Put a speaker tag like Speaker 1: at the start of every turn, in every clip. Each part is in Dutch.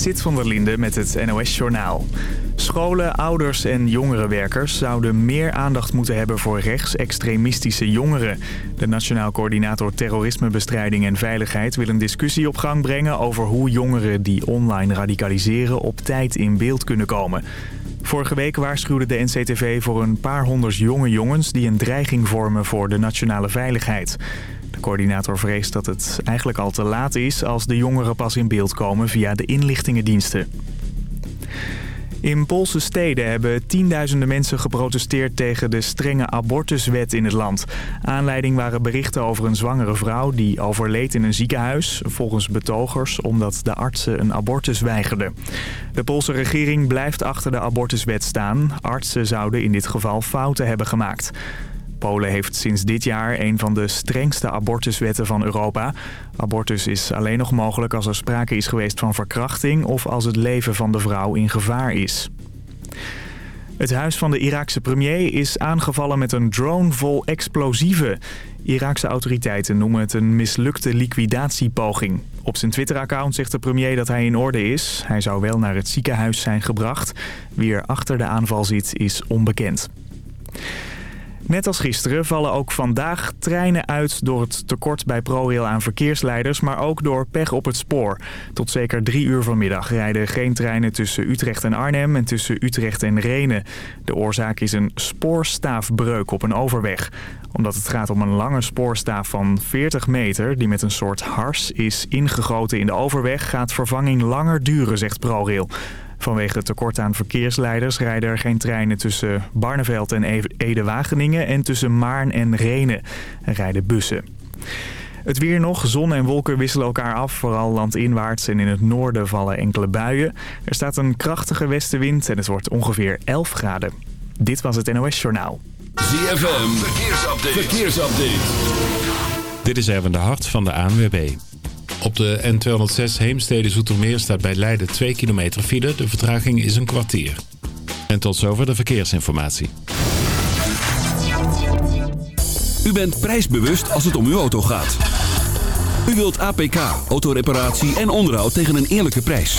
Speaker 1: Sit van der Linde met het NOS-journaal. Scholen, ouders en jongerenwerkers zouden meer aandacht moeten hebben voor rechtsextremistische jongeren. De Nationaal Coördinator Terrorismebestrijding en Veiligheid wil een discussie op gang brengen over hoe jongeren die online radicaliseren op tijd in beeld kunnen komen. Vorige week waarschuwde de NCTV voor een paar honderd jonge jongens die een dreiging vormen voor de nationale veiligheid. De coördinator vreest dat het eigenlijk al te laat is als de jongeren pas in beeld komen via de inlichtingendiensten. In Poolse steden hebben tienduizenden mensen geprotesteerd tegen de strenge abortuswet in het land. Aanleiding waren berichten over een zwangere vrouw die overleed in een ziekenhuis, volgens betogers omdat de artsen een abortus weigerden. De Poolse regering blijft achter de abortuswet staan. Artsen zouden in dit geval fouten hebben gemaakt. Polen heeft sinds dit jaar een van de strengste abortuswetten van Europa. Abortus is alleen nog mogelijk als er sprake is geweest van verkrachting... of als het leven van de vrouw in gevaar is. Het huis van de Iraakse premier is aangevallen met een drone vol explosieven. Iraakse autoriteiten noemen het een mislukte liquidatiepoging. Op zijn Twitter-account zegt de premier dat hij in orde is. Hij zou wel naar het ziekenhuis zijn gebracht. Wie er achter de aanval zit is onbekend. Net als gisteren vallen ook vandaag treinen uit door het tekort bij ProRail aan verkeersleiders, maar ook door pech op het spoor. Tot zeker drie uur vanmiddag rijden geen treinen tussen Utrecht en Arnhem en tussen Utrecht en Renen. De oorzaak is een spoorstaafbreuk op een overweg. Omdat het gaat om een lange spoorstaaf van 40 meter die met een soort hars is ingegoten in de overweg, gaat vervanging langer duren, zegt ProRail. Vanwege het tekort aan verkeersleiders rijden er geen treinen tussen Barneveld en Ede-Wageningen en tussen Maarn en Renen rijden bussen. Het weer nog. Zon en wolken wisselen elkaar af. Vooral landinwaarts en in het noorden vallen enkele buien. Er staat een krachtige westenwind en het wordt ongeveer 11 graden. Dit was het NOS Journaal.
Speaker 2: ZFM. Verkeersupdate. Verkeersupdate.
Speaker 3: Dit is Erwin de Hart van de ANWB. Op de N206 Heemstede-Zoetermeer staat bij Leiden 2 kilometer file. De vertraging is een kwartier. En tot zover de verkeersinformatie.
Speaker 2: U bent prijsbewust als het om uw auto gaat. U wilt APK, autoreparatie en onderhoud tegen een eerlijke prijs.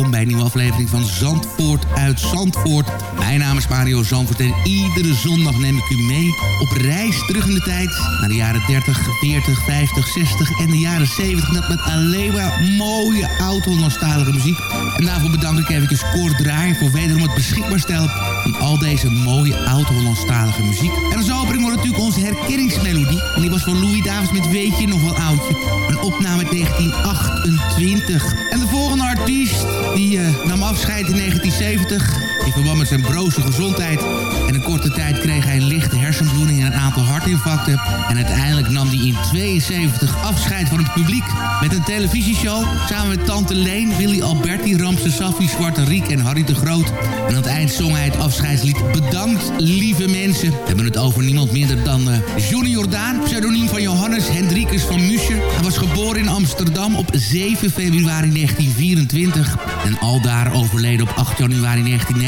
Speaker 4: Welkom bij een nieuwe aflevering van Zandvoort uit Zandvoort. Mijn naam is Mario Zandvoort en iedere zondag neem ik u mee op reis terug in de tijd naar de jaren 30, 40, 50, 60 en de jaren 70. Dat met alleen maar mooie oud-Hollandstalige muziek. En daarvoor bedank ik even Cor Draaier voor wederom het beschikbaar stellen van al deze mooie oud-Hollandstalige muziek. En als opening wordt natuurlijk onze herkenningsmelodie. En die was van Louis Davids met Weet je nog wel oudje. Opname uit 1928. En de volgende artiest die uh, nam afscheid in 1970. In verband met zijn broze gezondheid. En in korte tijd kreeg hij een lichte hersenbloeding en een aantal hartinfarcten. En uiteindelijk nam hij in 72 afscheid van het publiek. Met een televisieshow samen met Tante Leen, Willy Alberti, Ramse Safi, Zwarte Riek en Harry de Groot. En aan het eind zong hij het afscheidslied Bedankt lieve mensen. We hebben het over niemand minder dan uh, Johnny Jordaan, pseudoniem van Johannes Hendrikus van Muscher. Hij was geboren in Amsterdam op 7 februari 1924 en aldaar overleden op 8 januari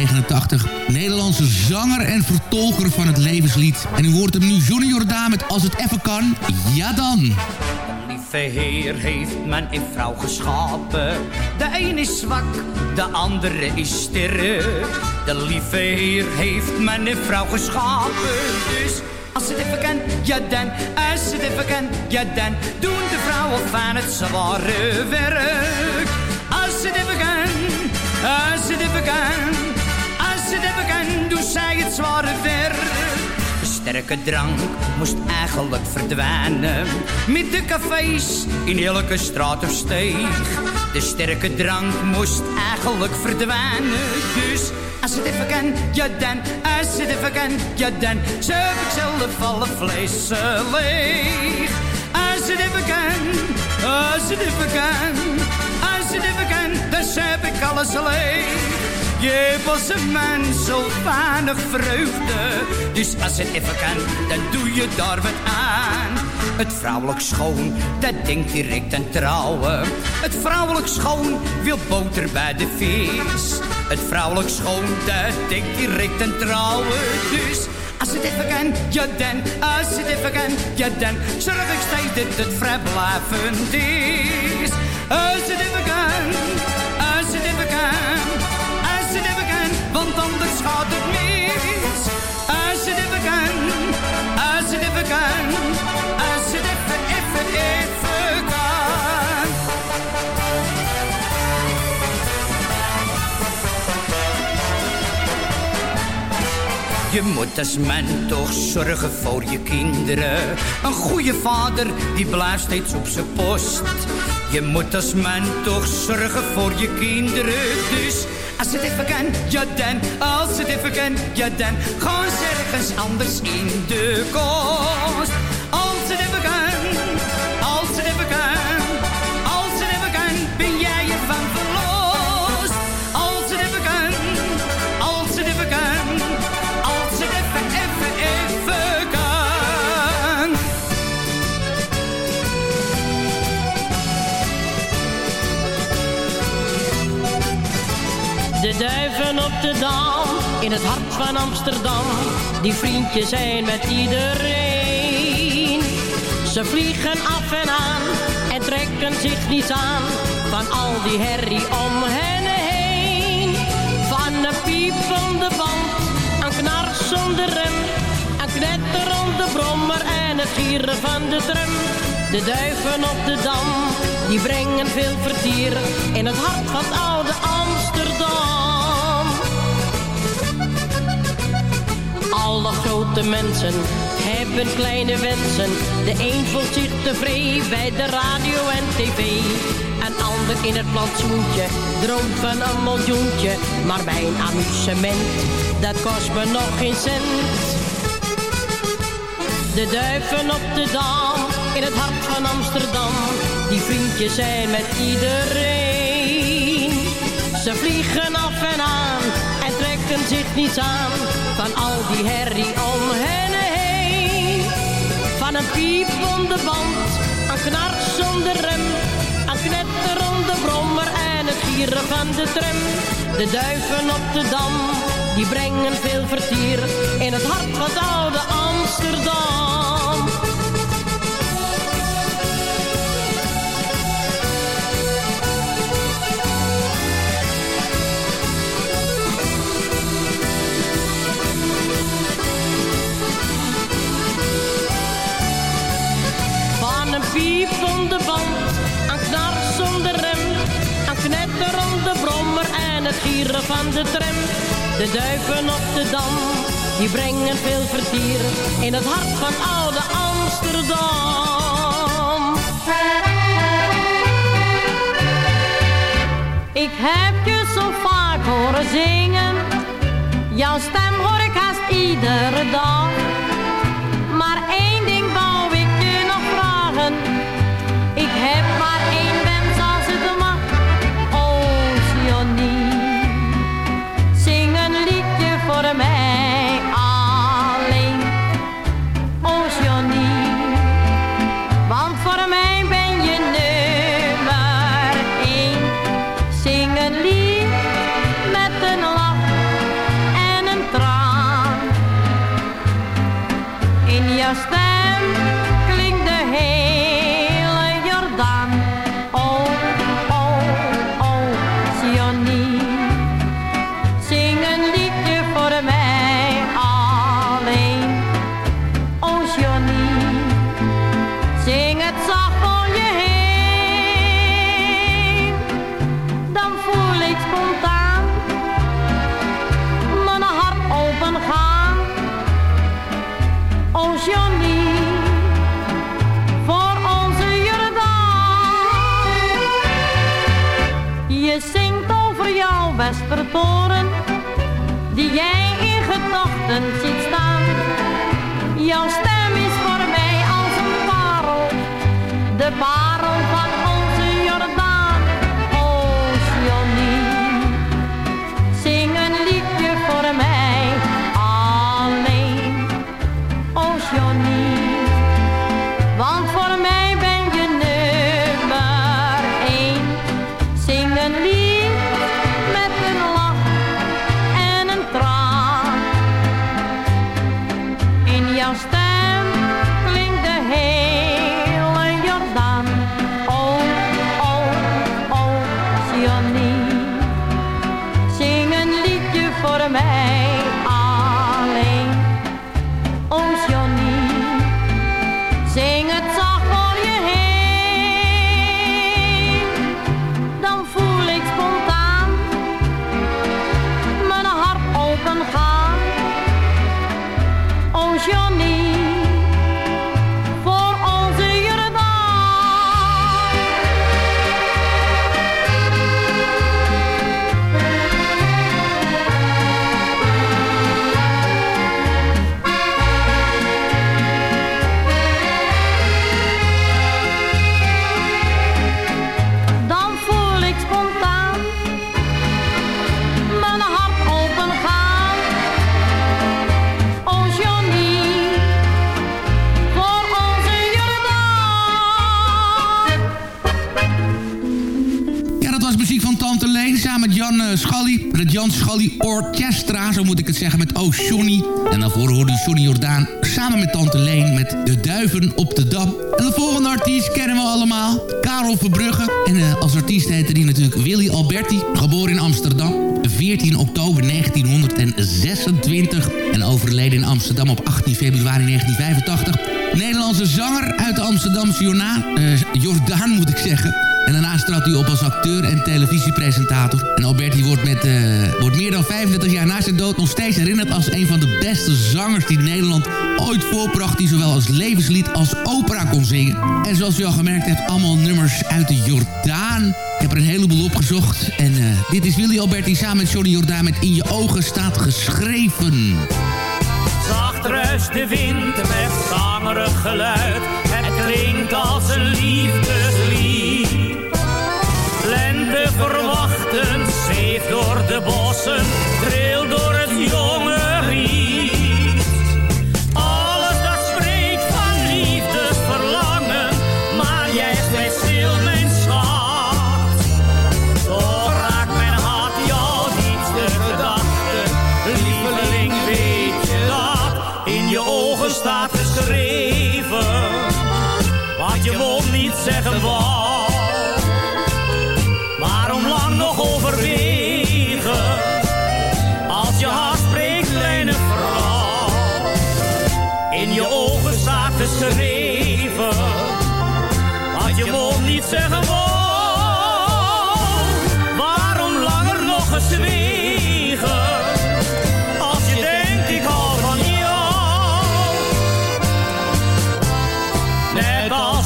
Speaker 4: 1989. Nederlandse zanger en vertolker van het levenslied. En u hoort hem nu Johnny Jordaan met Als het even kan, ja dan.
Speaker 5: lieve Heer heeft men een vrouw geschapen. De een is zwak, de andere is sterk. De lieve Heer heeft men een vrouw geschapen. Dus als het even kan, ja dan. Als het even kan, ja dan. Doen de vrouwen van het zware werk. Als het even kan, als het even kan. Werk. De sterke drank moest eigenlijk verdwijnen. Met de cafés in elke straat of steeg. De sterke drank moest eigenlijk verdwijnen. Dus als het even kan, ja dan. Als het even kan, ja dan. Heb ik zelf alle vlees leeg. Als het even kan, als het even kan. Als het even kan, dan heb ik alles leeg. Je was een mens zo weinig vreugde. Dus als het even kan, dan doe je daar wat aan. Het vrouwelijk schoon, dat denkt direct aan trouwen. Het vrouwelijk schoon wil boter bij de vis. Het vrouwelijk schoon, dat denkt direct aan trouwen. Dus als het even kan, ja dan. Als het even kan, ja dan. Zorg ik steeds dat het vrijblijvend is. Als het even kan, als het even kan. Want anders gaat het mis. Als het even kan, als het even kan. Als het even, even, even kan. Je moet als man toch zorgen voor je kinderen. Een goede vader, die blijft steeds op zijn post. Je moet als man toch zorgen voor je kinderen. Dus als het even kan, ja dan. Als het even kan, ja dan. Gewoon ergens anders in de kost.
Speaker 6: In het hart van Amsterdam, die vriendjes zijn met iedereen. Ze vliegen af en aan en trekken zich niets aan van al die herrie om hen heen. Van een piepende band, een knarsende rem, een knetterende brommer en het gieren van de drum. De duiven op de dam, die brengen veel vertier in het hart van oude Amsterdam. Alle grote mensen hebben kleine wensen. De een voelt zich tevreden bij de radio en tv. Een ander in het plantsoentje droomt van een miljoentje. Maar mijn amusement, dat kost me nog geen cent. De duiven op de dam, in het hart van Amsterdam. Die vriendjes zijn met iedereen. Ze vliegen af en aan en trekken zich niets aan. Van al die herrie om hen heen. Van een piepende band, een knarsende rem. Een knetterende brommer en het van de tram. De duiven op de dam, die brengen veel vertier. In het hart van oude Amsterdam. Het van de tram. De duiven op de dam, die brengen veel vertier in het hart van oude Amsterdam. Ik heb je zo vaak horen zingen, jouw stem hoor ik haast iedere dag. Westertoren, die jij in gedachten ziet staan. Jouw stem is voor mij als een parel, de parel
Speaker 4: Jan uh, Schalli. Het Jan Schalli Orchestra, zo moet ik het zeggen, met Oh Johnny. En daarvoor hoorde Johnny Jordaan samen met Tante Leen met De Duiven op de Dam. En de volgende artiest kennen we allemaal, Karel Verbrugge. En uh, als artiest heette hij natuurlijk Willy Alberti, geboren in Amsterdam. 14 oktober 1926 en overleden in Amsterdam op 18 februari 1985. Nederlandse zanger uit de Amsterdamse Jordaan, uh, Jordaan moet ik zeggen. En daarnaast trad hij op als acteur en televisiepresentator. En Alberti wordt, met, uh, wordt meer dan 35 jaar na zijn dood nog steeds herinnerd als een van de beste zangers die Nederland ooit voorbracht. Die zowel als levenslied als opera kon zingen. En zoals u al gemerkt hebt, allemaal nummers uit de Jordaan. Ik heb er een heleboel opgezocht. En uh, dit is Willy Alberti samen met Johnny Jordaan met In je ogen staat geschreven.
Speaker 7: Zacht ruist de wind met zangerig geluid. Het klinkt als een liefdeslied. De bossen,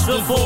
Speaker 7: Net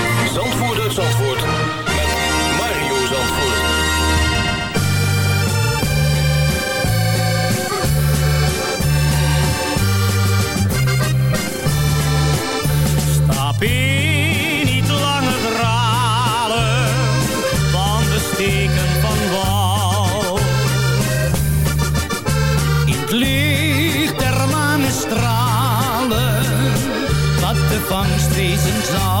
Speaker 7: songs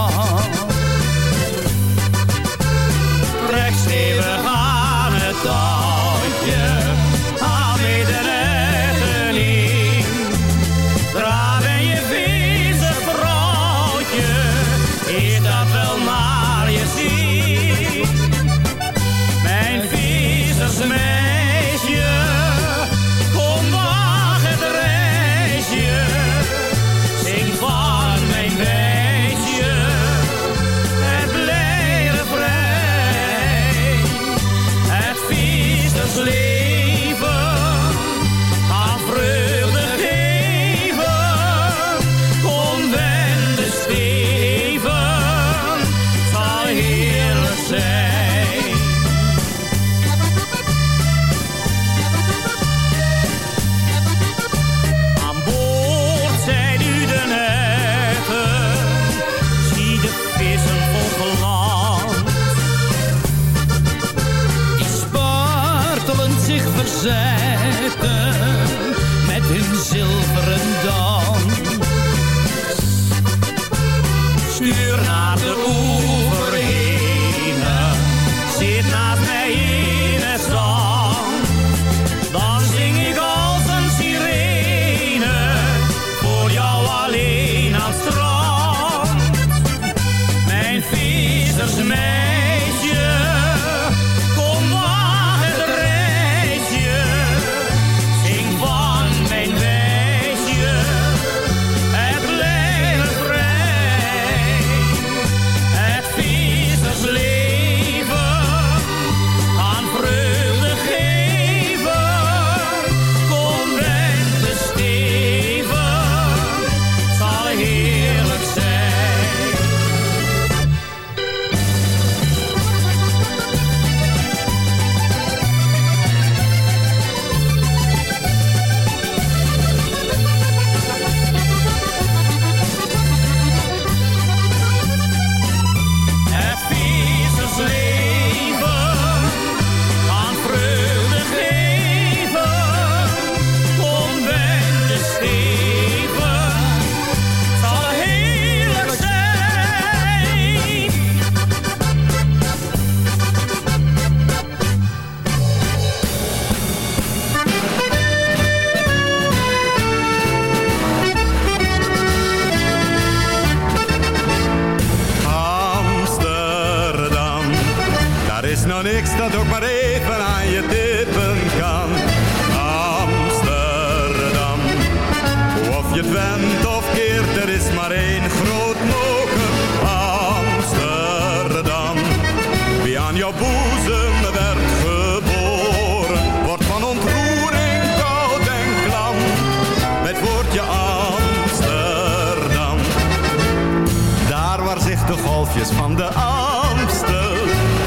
Speaker 7: van de
Speaker 8: Amstel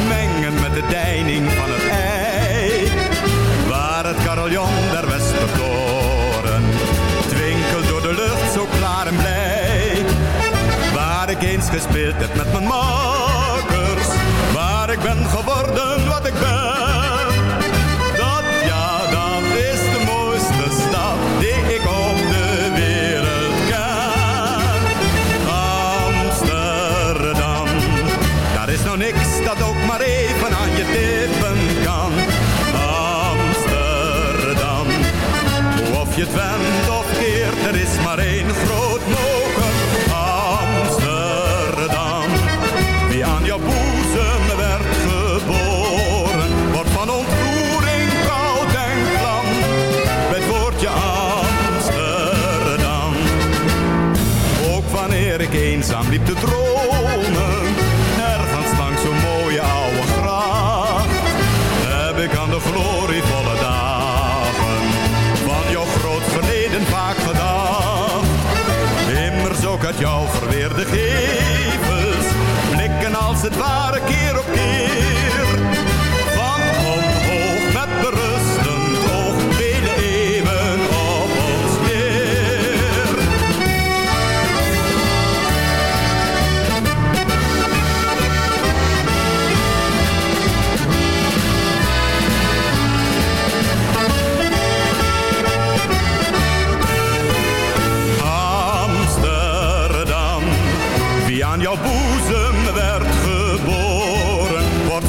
Speaker 8: mengen met de deining van het IJ. Waar het carillon der Westertoren twinkelt door de lucht zo klaar en blij. Waar ik eens gespeeld heb met mijn makkers. Waar ik ben geworden liep te dromen, ergens langs zo'n mooie oude gracht, heb ik aan de glorievolle dagen van jouw groot verleden vaak gedacht. Immers ook uit jouw verweerde gevels, blikken als het ware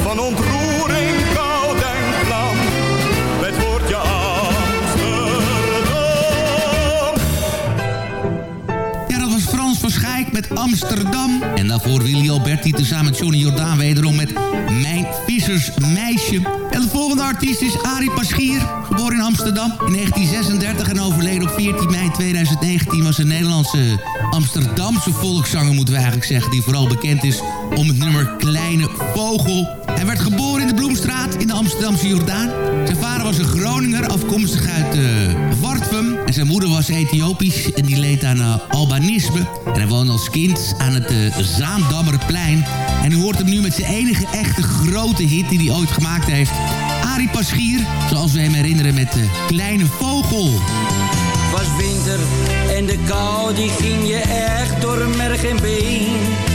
Speaker 8: van ontroering koud en klam. Het woordje Amsterdam.
Speaker 4: Ja, dat was Frans van Schaik met Amsterdam. En daarvoor Willy Alberti tezamen met Johnny Jordaan wederom met Mijn Vissersmeisje. En de volgende artiest is Arie Paschier, geboren in Amsterdam in 1936 en overleden op 14 mei 2019. Was een Nederlandse Amsterdamse volkszanger, moeten we eigenlijk zeggen, die vooral bekend is om het nummer Kleine Vogel. Hij werd geboren in de Bloemstraat in de Amsterdamse Jordaan. Zijn vader was een Groninger, afkomstig uit uh. En zijn moeder was Ethiopisch en die leed aan uh, albanisme. En hij woonde als kind aan het uh, Zaandammerplein. En u hoort hem nu met zijn enige echte grote hit die hij ooit gemaakt heeft. Arie Paschier, zoals we hem herinneren met de Kleine Vogel.
Speaker 9: was winter en de kou die ging je echt door merg en been.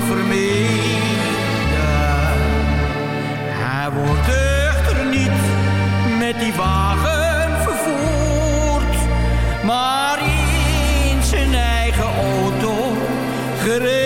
Speaker 8: de. Hij wordt echter niet met die wagen vervoerd, maar in zijn eigen auto gereden.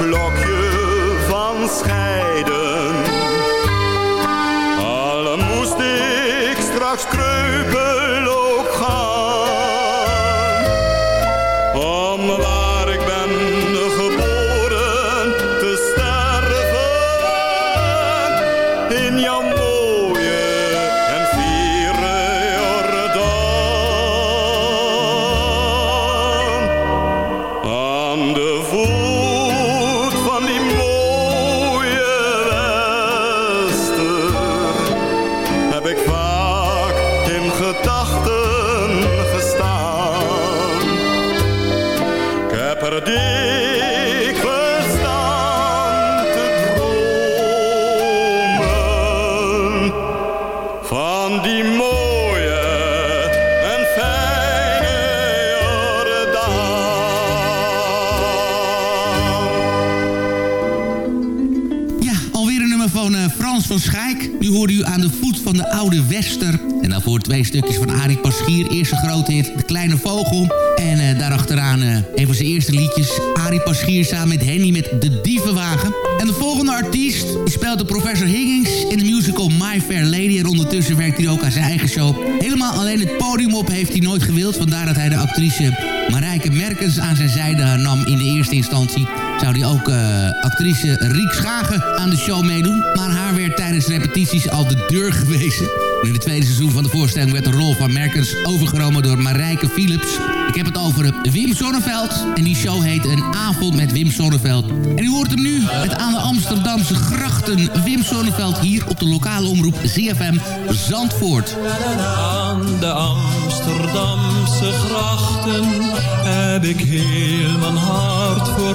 Speaker 10: Blokje van
Speaker 4: schijn. Twee stukjes van Arie Paschier. Eerste grote hit, De Kleine Vogel. En eh, daarachteraan eh, een van zijn eerste liedjes. Arie Paschier samen met Henny met De Dievenwagen. En de volgende artiest die speelt de professor Higgins in de musical My Fair Lady. En ondertussen werkt hij ook aan zijn eigen show. Helemaal alleen het podium op heeft hij nooit gewild. Vandaar dat hij de actrice Marijke Merkens aan zijn zijde nam in de eerste instantie zou hij ook eh, actrice Riek Schagen aan de show meedoen. Maar haar werd tijdens repetities al de deur gewezen. In het tweede seizoen van de voorstelling werd de rol van Merkens overgenomen door Marijke Philips. Ik heb het over eh, Wim Sonneveld. En die show heet Een avond met Wim Sonneveld. En u hoort hem nu het aan de Amsterdamse grachten. Wim Sonneveld hier op de lokale omroep ZFM Zandvoort.
Speaker 11: Aan de Amsterdamse grachten heb ik heel mijn hart voor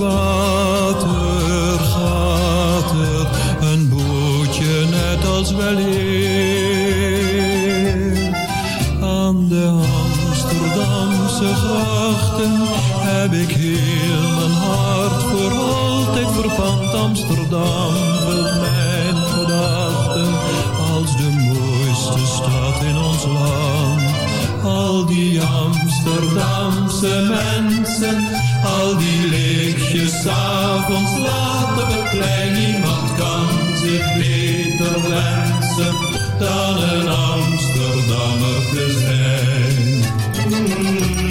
Speaker 11: Water gaat er een bootje net als weleer. Aan de Amsterdamse grachten heb ik heel mijn hart voor altijd verpand. Amsterdam vult mijn gedachten als de mooiste stad in ons land. Al die Amsterdamse mensen, avonds laat op het. Niemand kan zich beter wensen dan een Amsterdammer te zijn.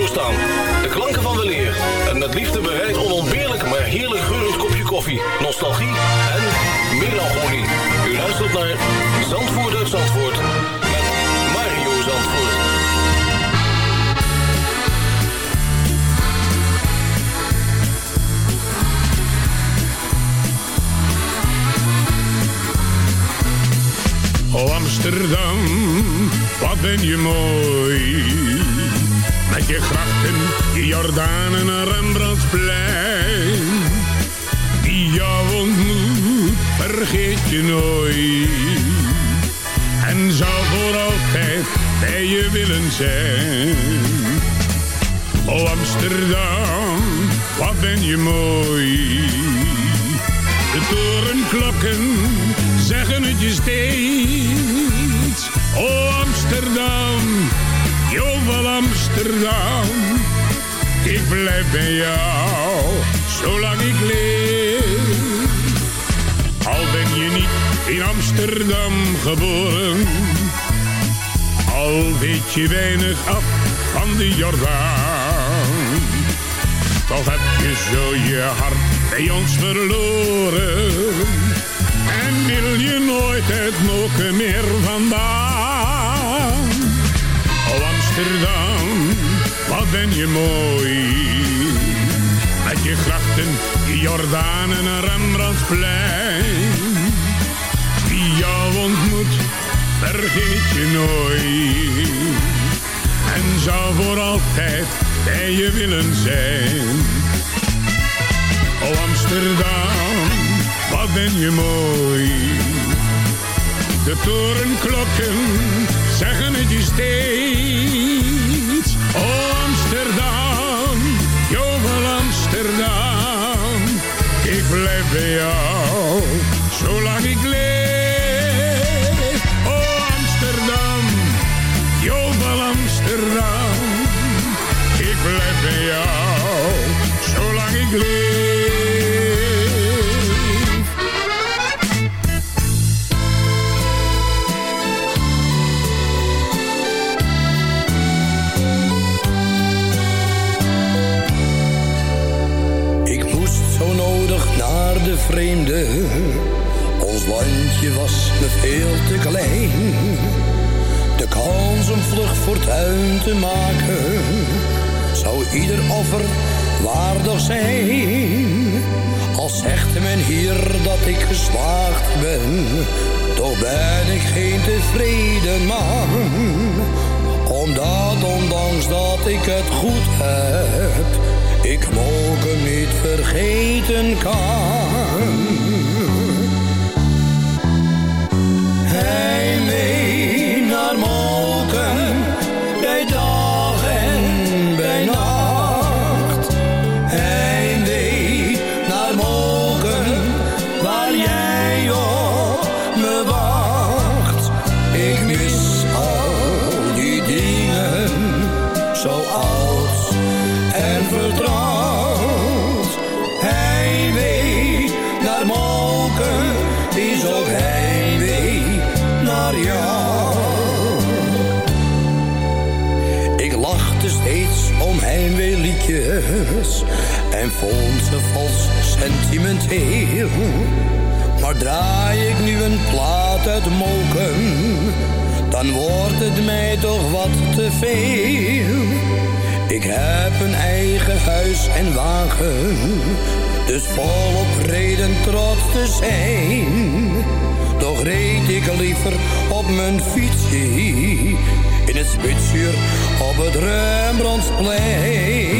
Speaker 12: De klanken van weleer. En met liefde bereid onontbeerlijk, maar heerlijk geurend kopje koffie. Nostalgie en melancholie. U luistert naar Zandvoort uit Zandvoort. Met Mario Zandvoort.
Speaker 13: Oh Amsterdam, wat ben je mooi. Je grachten, je Jordaan en Rembrandtsplein. Die jou ontmoet, vergeet je nooit. En zou voor altijd bij je willen zijn. Oh Amsterdam, wat ben je mooi. De torenklokken zeggen het je steeds. Oh Amsterdam, jovel Amsterdam. Ik blijf bij jou, zolang ik leef. Al ben je niet in Amsterdam geboren. Al weet je weinig af van de Jordaan. Toch heb je zo je hart bij ons verloren. En wil je nooit het moken meer vandaan. Amsterdam, wat ben je mooi. Met je grachten, Jordaan en een Rembrandtsplein. Wie jou ontmoet, vergeet je nooit. En zou voor altijd bij je willen zijn. Oh Amsterdam, wat ben je mooi. De torenklokken zeggen het je steeds. Amsterdam, jovel Amsterdam. Ik blijf bij jou, zolang ik leef. Oh Amsterdam, jovel Amsterdam. Ik blijf bij jou, zolang ik leef.
Speaker 9: Te maken, zou ieder offer waardig zijn. Al zegt men hier dat ik geslaagd ben, toch ben ik geen tevreden man. Omdat ondanks dat ik het goed heb, ik mogen niet vergeten kan. Heimwee naar en vond ze vals sentimenteel. Maar draai ik nu een plaat uit Moken, dan wordt het mij toch wat te veel. Ik heb een eigen huis en wagen, dus volop reden trots te zijn. Toch reed ik liever op mijn fietsje in het spitsuur op het Rembrandtsplein.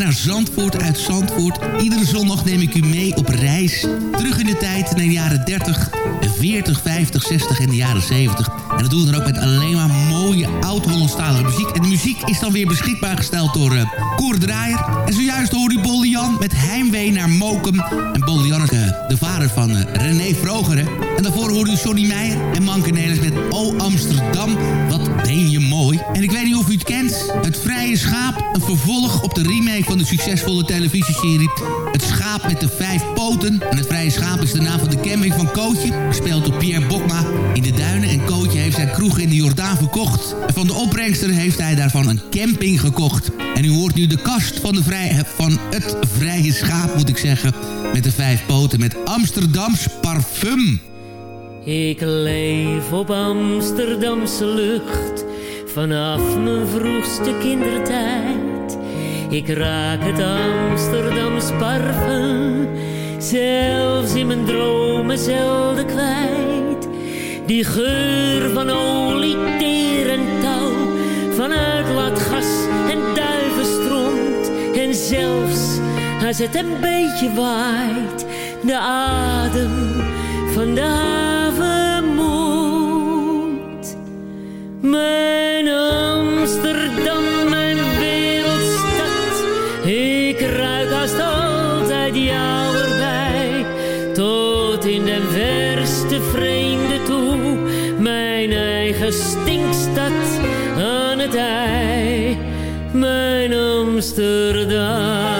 Speaker 9: Naar
Speaker 4: Zandvoort uit Zandvoort. Iedere zondag neem ik u mee op reis. Terug in de tijd naar de jaren 30, 40, 50, 60 en de jaren 70. En dat doen we dan ook met alleen maar mooie oud-Hollandstalige muziek. En de muziek is dan weer beschikbaar gesteld door uh, Koer Draaier. En zojuist hoorde u Bolle Jan met Heimwee naar Mokum. En Bolle Jan is uh, de vader van uh, René Vrogeren. En daarvoor hoorde u Johnny Meijer en Manke Nelis met O Amsterdam. Wat ben je En ik weet niet of u het kent. Het Vrije Schaap. Een vervolg op de remake van de succesvolle televisieserie Het Schaap met de Vijf Poten. En het Vrije Schaap is de naam van de camping van Kootje. Gespeeld door Pierre Bokma in de duinen. En Kootje heeft zijn kroeg in de Jordaan verkocht. En van de opbrengster heeft hij daarvan een camping gekocht. En u hoort nu de kast van, de vrij, van het Vrije Schaap, moet ik zeggen. Met de vijf poten met Amsterdams parfum.
Speaker 7: Ik leef op Amsterdamse lucht vanaf mijn vroegste kindertijd. Ik raak het Amsterdams parfum zelfs in mijn dromen zelden kwijt. Die geur van olie, teer en touw, van uitlaatgas en duivenstront. En zelfs als het een beetje waait, de adem van de havenmoed. Mijn Mijn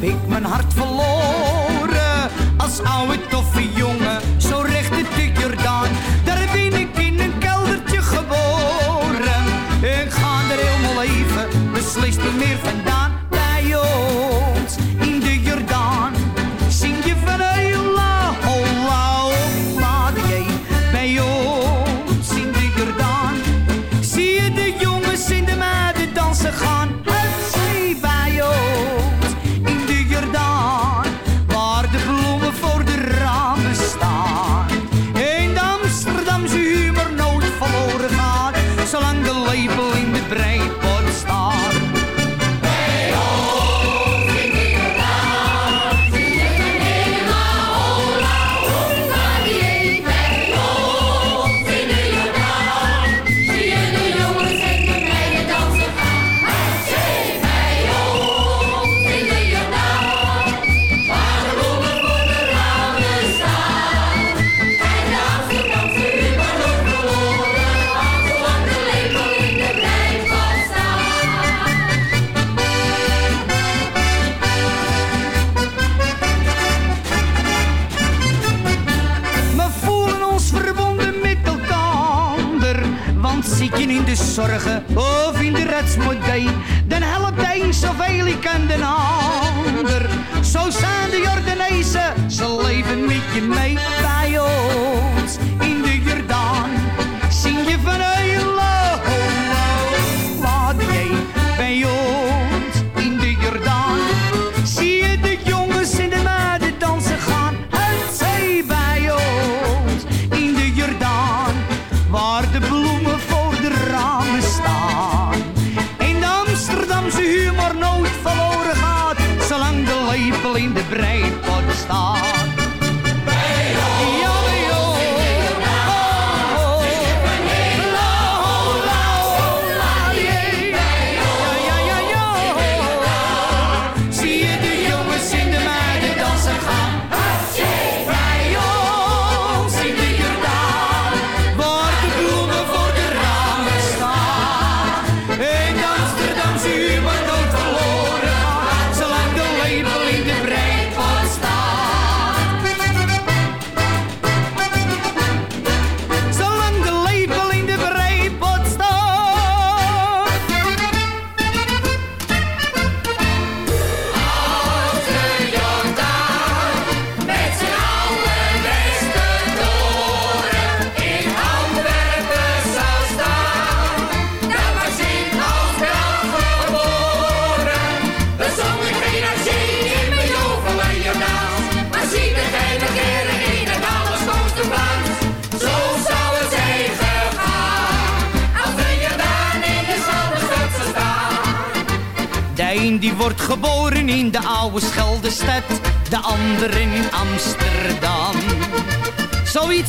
Speaker 5: heb ik mijn hart verloren.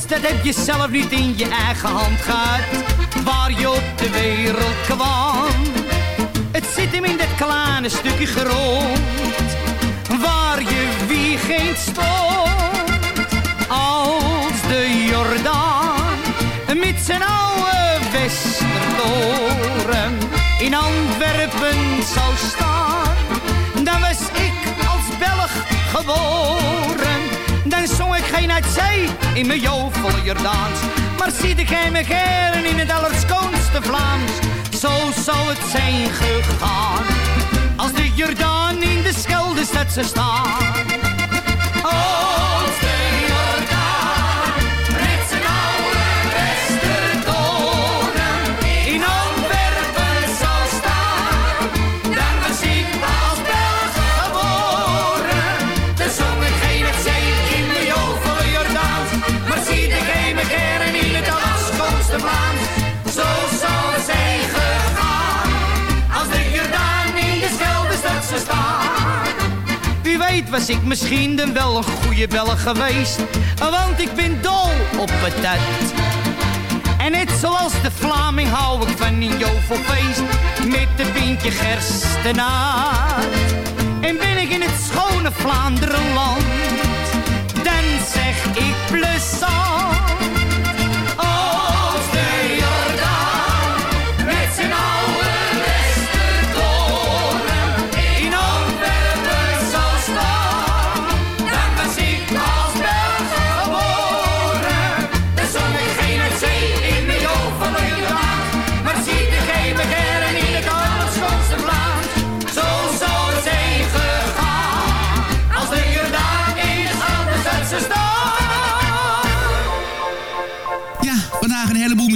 Speaker 5: Dat heb je zelf niet in je eigen hand gehad, waar je op de wereld kwam. Het zit hem in dat kleine stukje grond, waar je wie geen stond. Als de Jordaan met zijn oude Westertoren in Antwerpen zou staan, dan was ik als Belg geboren. Zee in mijn jovele Jordaans, maar zie hem geren in het allerschoonste Vlaams. Zo zou het zijn gegaan, als de Jordaan in de Scheldestad zou staan. Als Was ik misschien dan wel een goede Belg geweest. Want ik ben dol op patat. En net zoals de Vlaming hou ik van een jovelfeest. Met een pintje gerstenaar. En ben ik in het schone Vlaanderenland. Dan zeg ik plezant.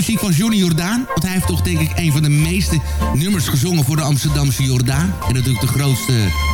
Speaker 4: Muziek van Johnny Jordaan. Want hij heeft toch denk ik een van de meeste nummers gezongen voor de Amsterdamse Jordaan. En natuurlijk de grootste,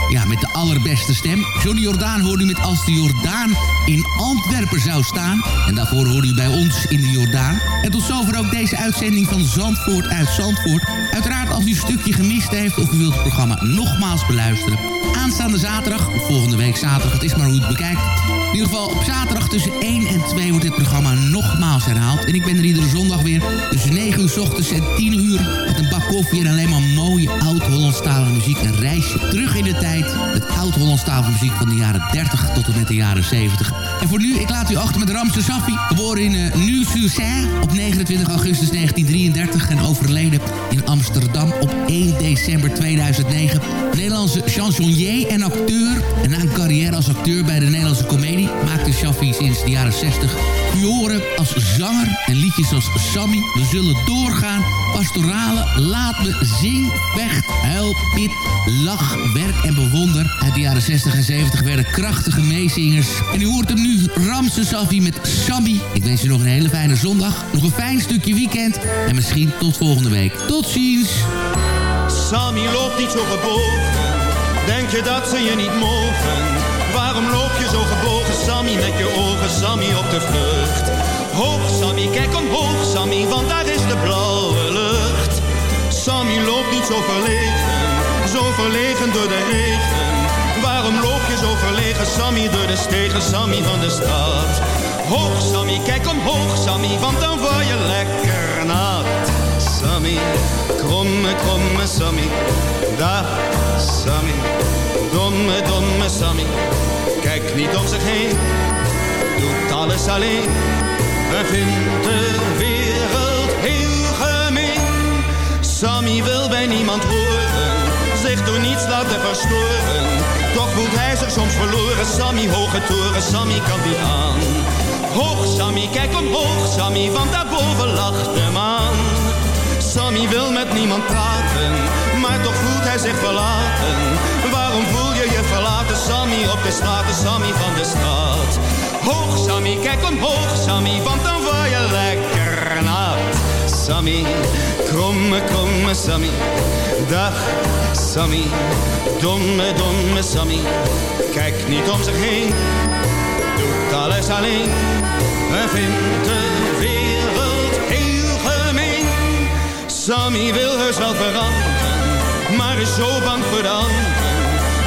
Speaker 4: ja, met de allerbeste stem. Johnny Jordaan hoorde u met Als de Jordaan in Antwerpen zou staan. En daarvoor hoorde u bij ons in de Jordaan. En tot zover ook deze uitzending van Zandvoort uit Zandvoort. Uiteraard als u een stukje gemist heeft of u wilt het programma nogmaals beluisteren. Aanstaande zaterdag, volgende week zaterdag, het is maar hoe het bekijkt. In ieder geval op zaterdag tussen 1 en 2 wordt dit programma nogmaals herhaald. En ik ben er iedere zondag weer tussen 9 uur s ochtends en 10 uur... met een bak koffie en alleen maar mooie oud-Hollandstalige muziek. Een reisje terug in de tijd met oud-Hollandstalige muziek van de jaren 30 tot en met de jaren 70. En voor nu, ik laat u achter met Ramse Safi. Geboren in uh, Nieuw-Sucin op 29 augustus 1933 en overleden in Amsterdam op 1 december 2009. Nederlandse chansonnier en acteur. En na een carrière als acteur bij de Nederlandse Comedie... maakte Shaffi sinds de jaren 60 furoren als zanger. En liedjes als Sammy, We Zullen Doorgaan pastorale Laat me zing, vecht, huil, pit, lach, werk en bewonder. Uit de jaren 60 en 70 werden krachtige meezingers. En u hoort hem nu, Ramse Safi met Sammy. Ik wens u nog een hele fijne zondag, nog een fijn stukje weekend... en misschien tot volgende week. Tot ziens!
Speaker 14: Sammy loopt niet zo gebogen. Denk je dat ze je niet mogen? Waarom loop je zo gebogen, Sammy, met je ogen, Sammy, op de vlucht? Hoog, Sammy, kijk omhoog, Sammy, want daar is de blauwe lucht. Sammy loopt niet zo verlegen, zo verlegen door de regen. Waarom loop je zo verlegen, Sammy, door de stegen, Sammy van de stad? Hoog, Sammy, kijk omhoog, Sammy, want dan word je lekker nat. Sammy, kromme, kromme Sammy, dag Sammy, domme, domme Sammy. Kijk niet om zich heen, doet alles alleen en vindt de wereld heel gemeen. Sammy wil bij niemand horen, zich door niets laten verstoren. Toch voelt hij zich soms verloren, Sammy, hoge toren, Sammy kan niet aan. Hoog Sammy, kijk omhoog Sammy, want daarboven lacht de maan. Sammy wil met niemand praten, maar toch voelt hij zich verlaten. Je verlaten, Sammy, op de straten, Sammy van de stad? Hoog Sammy, kijk omhoog Sammy, want dan word je lekker nat. Sammy, kromme, kromme Sammy, dag Sammy, domme, domme Sammy. Kijk niet om zich heen, doet alles alleen en vindt de wereld heel gemeen. Sammy wil heus wel veranderen, maar is zo bang voor de.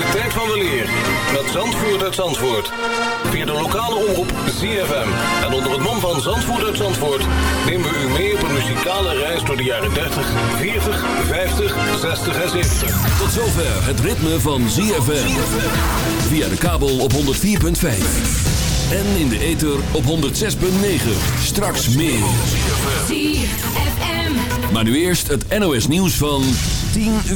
Speaker 12: De tijd van de leer met Zandvoort uit Zandvoort. Via de lokale omroep ZFM. En onder het mom van Zandvoort uit Zandvoort nemen we u mee op een muzikale reis door de jaren 30, 40, 50, 60 en 70.
Speaker 2: Tot zover het ritme van ZFM. Via de kabel op 104.5. En in de ether op 106.9. Straks meer. Maar nu eerst het NOS nieuws van 10 uur.